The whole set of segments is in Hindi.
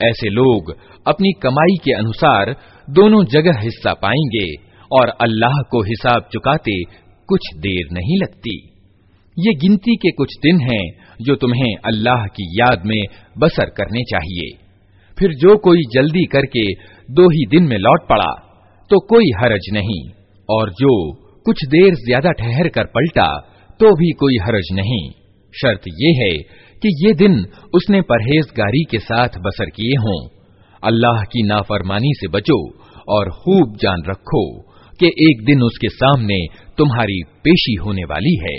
ऐसे लोग अपनी कमाई के अनुसार दोनों जगह हिस्सा पाएंगे और अल्लाह को हिसाब चुकाते कुछ देर नहीं लगती ये गिनती के कुछ दिन हैं जो तुम्हें अल्लाह की याद में बसर करने चाहिए फिर जो कोई जल्दी करके दो ही दिन में लौट पड़ा तो कोई हरज नहीं और जो कुछ देर ज्यादा ठहर कर पलटा तो भी कोई हरज नहीं शर्त ये है कि ये दिन उसने परहेजगारी के साथ बसर किए हों अल्लाह की नाफरमानी से बचो और खूब जान रखो कि एक दिन उसके सामने तुम्हारी पेशी होने वाली है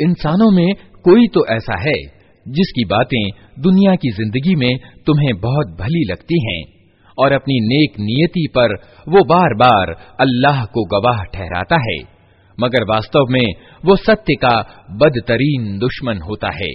इंसानों में कोई तो ऐसा है जिसकी बातें दुनिया की जिंदगी में तुम्हें बहुत भली लगती हैं और अपनी नेक नियति पर वो बार बार अल्लाह को गवाह ठहराता है मगर वास्तव में वो सत्य का बदतरीन दुश्मन होता है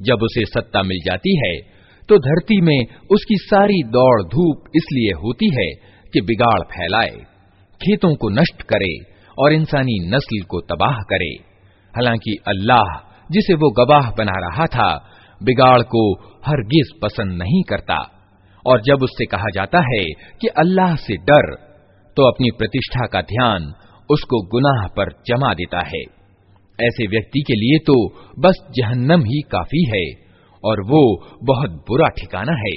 जब उसे सत्ता मिल जाती है तो धरती में उसकी सारी दौड़ धूप इसलिए होती है कि बिगाड़ फैलाए, खेतों को नष्ट करे और इंसानी नस्ल को तबाह करे। हालाँकि अल्लाह, जिसे वो गवाह बना रहा था, बिगाड़ को हरगिज पसंद नहीं करता। और जब उससे कहा जाता है कि अल्लाह से डर तो अपनी प्रतिष्ठा का ध्यान उसको गुनाह पर जमा देता है। ऐसे व्यक्ति के लिए तो बस जहन्नम ही काफ़ी है। और वो बहुत बुरा ठिकाना है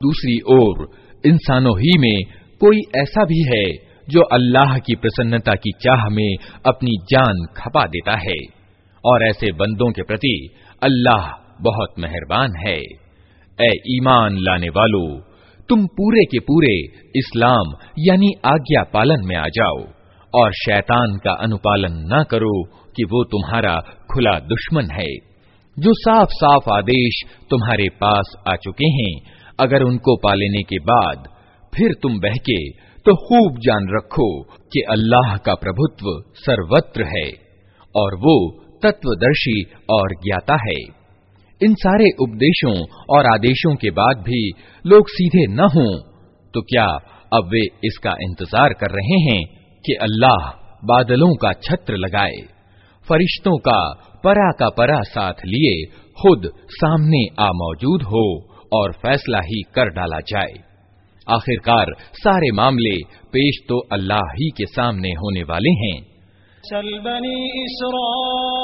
दूसरी ओर इंसानों ही में कोई ऐसा भी है जो अल्लाह की प्रसन्नता की चाह में अपनी जान खपा देता है और ऐसे बंदों के प्रति अल्लाह बहुत मेहरबान है ए ईमान लाने वालों तुम पूरे के पूरे इस्लाम यानी आज्ञा पालन में आ जाओ और शैतान का अनुपालन न करो कि वो तुम्हारा खुला दुश्मन है। जो साफ़ साफ़ आदेश तुम्हारे पास आ चुके हैं, अगर उनको पालेने के बाद फिर तुम बहके तो खूब जान रखो कि अल्लाह का प्रभुत्व सर्वत्र है, और वो तत्वदर्शी और ज्ञाता है। इन सारे उपदेशों और आदेशों के बाद भी लोग सीधे न हों तो क्या अब वे इसका इंतज़ार कर रहे हैं कि अल्लाह बादलों का छत्र लगाए? फरिश्तों का परा का परा साथ लिए, खुद सामने आ मौजूद हो और फैसला ही कर डाला जाए। आखिरकार सारे मामले पेश तो अल्लाह ही के सामने होने वाले हैं। सल बनी इसराईल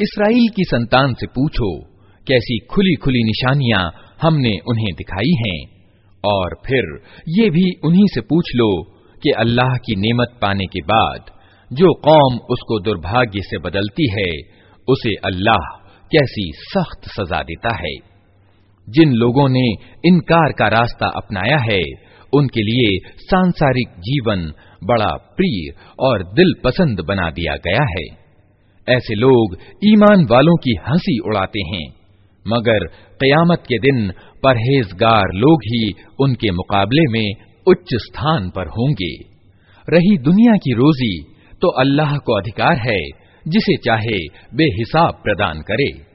इसराइल की संतान से पूछो, कैसी खुली खुली निशानियाँ हमने उन्हें दिखाई हैं। और फिर ये भी उन्हीं से पूछ लो कि अल्लाह की नेमत पाने के बाद जो कौम उसको दुर्भाग्य से बदलती है, उसे अल्लाह कैसी सख्त सजा देता है। जिन लोगों ने इनकार का रास्ता अपनाया है, उनके लिए सांसारिक जीवन बड़ा प्रिय और दिल पसंद बना दिया गया है। ऐसे लोग ईमान वालों की हँसी उड़ाते हैं। मगर कयामत के दिन परहेजगार लोग ही उनके मुकाबले में उच्च स्थान पर होंगे। रही दुनिया की रोजी तो अल्लाह को अधिकार है, जिसे चाहे बेहिसाब प्रदान करे।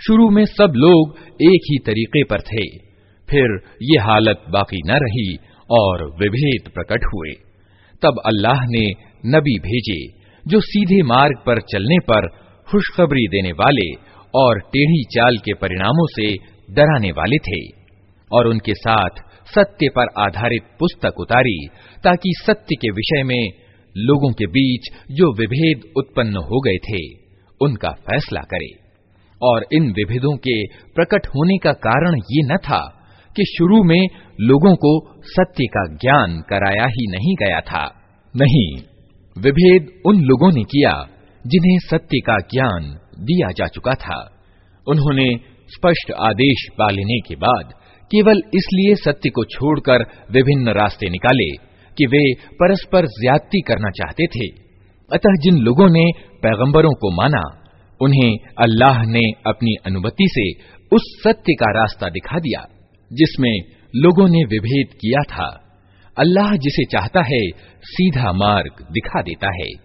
शुरू में सब लोग एक ही तरीके पर थे फिर ये हालत बाकी न रही और विभेद प्रकट हुए तब अल्लाह ने नबी भेजे जो सीधे मार्ग पर चलने पर खुशखबरी देने वाले और टेढ़ी चाल के परिणामों से डराने वाले थे और उनके साथ सत्य पर आधारित पुस्तक उतारी, ताकि सत्य के विषय में लोगों के बीच जो विभेद उत्पन्न हो गए थे, उनका फैसला करे। और इन विभेदों के प्रकट होने का कारण ये न था कि शुरू में लोगों को सत्य का ज्ञान कराया ही नहीं गया था। नहीं, विभेद उन लोगों ने किया जिन्हें सत्य का ज्ञान दिया जा चुका था। उन्होंने स्पष्ट आदेश पा लेने के बाद केवल इसलिए सत्य को छोड़कर विभिन्न रास्ते निकाले कि वे परस्पर ज्यादती करना चाहते थे। अतः जिन लोगों ने पैगंबरों को माना, उन्हें अल्लाह ने अपनी अनुमति से उस सत्य का रास्ता दिखा दिया, जिसमें लोगों ने विभेद किया था। अल्लाह जिसे चाहता है, सीधा मार्ग दिखा देता है।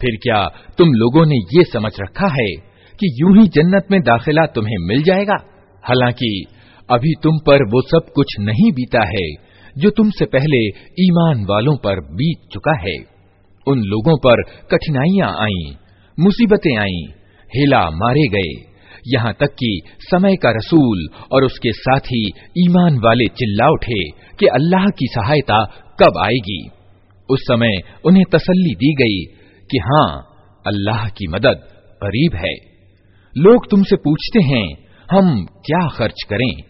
फिर क्या तुम लोगों ने ये समझ रखा है कि यूँ ही जन्नत में दाखिला तुम्हें मिल जाएगा? हालाँकि अभी तुम पर वो सब कुछ नहीं बीता है जो तुमसे पहले ईमान वालों पर बीत चुका है। उन लोगों पर कठिनाइयाँ आईं, मुसीबतें आईं, हेला मारे गए। यहाँ तक कि समय का रसूल और उसके साथी ईमान वाले चिल्ला उठे कि अल्लाह की सहायता कब आएगी। उस समय उन्हें तसल्ली दी गई कि हाँ अल्लाह की मदद करीब है। लोग तुमसे पूछते हैं, हम क्या खर्च करें?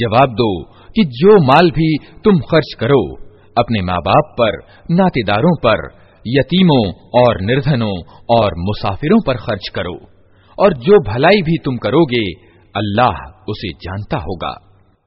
जवाब दो कि जो माल भी तुम खर्च करो, अपने माँ बाप पर, नातेदारों पर, यतीमों और निर्धनों और मुसाफिरों पर खर्च करो। और जो भलाई भी तुम करोगे, अल्लाह उसे जानता होगा।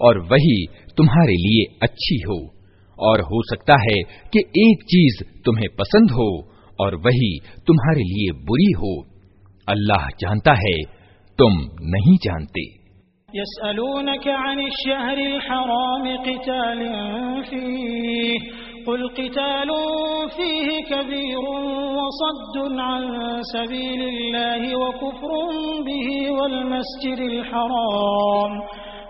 और वही तुम्हारे लिए अच्छी हो। और हो सकता है कि एक चीज़ तुम्हें पसंद हो और वही तुम्हारे लिए बुरी हो। अल्लाह जानता है, तुम नहीं जानते। कुल फीह कबीर वसद्द अन सबीलिल्लाहि वकुफ्रुन बिही वल मस्जिदिल हराम।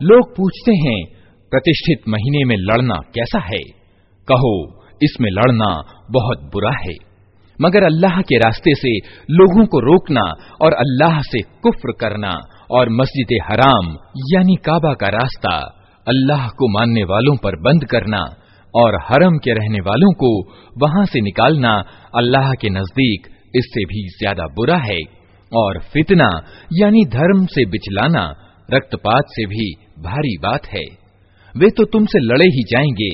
लोग पूछते हैं प्रतिष्ठित महीने में लड़ना कैसा है कहो इसमें लड़ना बहुत बुरा है मगर अल्लाह के रास्ते से लोगों को रोकना और अल्लाह से कुफ्र करना और मस्जिद हराम यानी काबा का रास्ता अल्लाह को मानने वालों पर बंद करना और हरम के रहने वालों को वहाँ से निकालना अल्लाह के नज़दीक इससे भी ज़्यादा बुरा है और फितना, यानी धर्म से बिचलाना, रक्तपात से भी भारी बात है। वे तो तुमसे लड़े ही जाएँगे।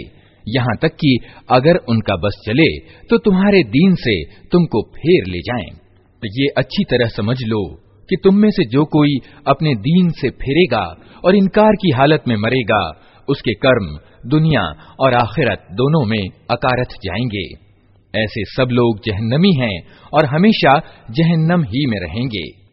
यहाँ तक कि अगर उनका बस चले तो तुम्हारे दीन से तुमको फेर ले जाएँ। तो ये अच्छी तरह समझ लो। कि तुम में से जो कोई अपने दीन से फिरेगा और इनकार की हालत में मरेगा, उसके कर्म, दुनिया और आखिरत दोनों में अकारथ जाएँगे। ऐसे सब लोग जहन्नमी हैं और हमेशा जहन्नम ही में रहेंगे।